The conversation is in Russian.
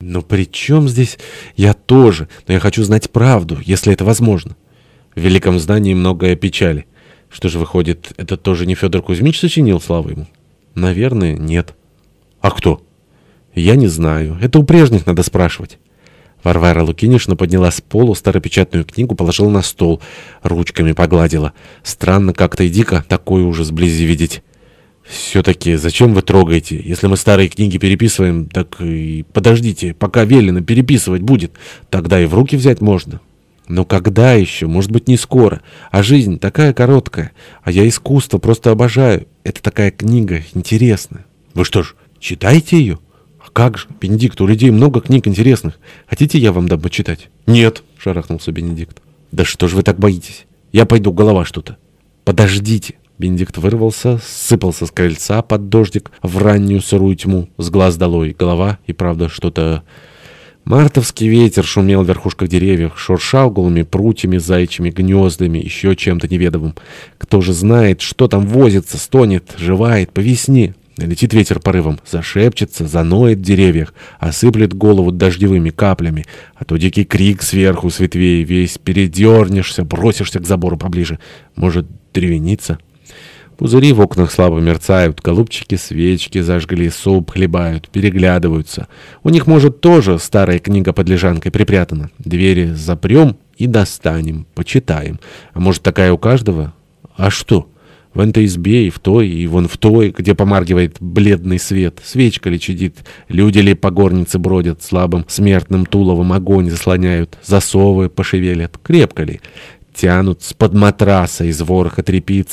Но при чем здесь я тоже? Но я хочу знать правду, если это возможно. В великом здании многое печали. Что же выходит, это тоже не Федор Кузьмич сочинил, слава ему? Наверное, нет. А кто? Я не знаю. Это у прежних надо спрашивать. Варвара Лукинишна подняла с полу старопечатную книгу, положила на стол, ручками погладила. Странно как-то и дико такой ужас вблизи видеть. «Все-таки зачем вы трогаете? Если мы старые книги переписываем, так и подождите, пока велено переписывать будет. Тогда и в руки взять можно». «Но когда еще? Может быть, не скоро. А жизнь такая короткая. А я искусство просто обожаю. Это такая книга интересная». «Вы что ж, читаете ее?» «А как же, Бенедикт, у людей много книг интересных. Хотите, я вам дам почитать?» «Нет», — шарахнулся Бенедикт. «Да что ж вы так боитесь? Я пойду, голова что-то». «Подождите». Бенедикт вырвался, сыпался с крыльца под дождик в раннюю сырую тьму, с глаз долой, голова и, правда, что-то... Мартовский ветер шумел в верхушках деревьев, шуршал голыми прутьями, зайчими гнездами, еще чем-то неведомым. Кто же знает, что там возится, стонет, живает по весне. Летит ветер порывом, зашепчется, заноет в деревьях, осыплет голову дождевыми каплями, а то дикий крик сверху с ветвей, весь передернешься, бросишься к забору поближе. Может, древеница? Пузыри в окнах слабо мерцают, голубчики свечки зажгли, суп хлебают, переглядываются. У них, может, тоже старая книга под лежанкой припрятана. Двери запрем и достанем, почитаем. А может, такая у каждого? А что? В этой избе и в той, и вон в той, где помаргивает бледный свет. Свечка ли чадит, люди ли по горнице бродят, слабым смертным туловым огонь заслоняют, засовы пошевелят. Крепко ли? Тянут с-под матраса из вороха трепиц